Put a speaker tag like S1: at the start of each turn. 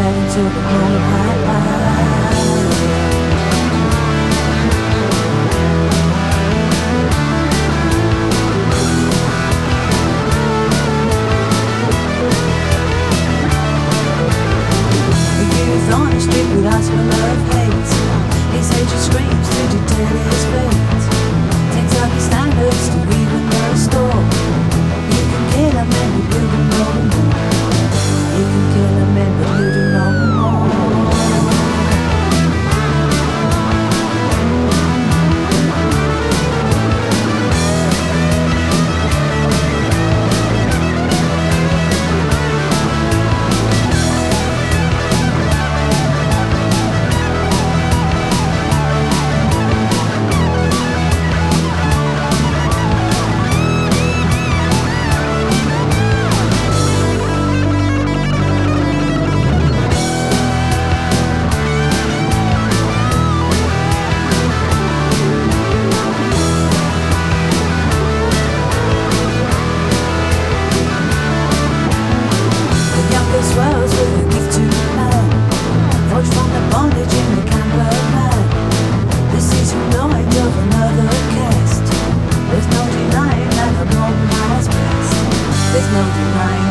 S1: back took the home high. There's no denying that I broke my ways. There's no denying.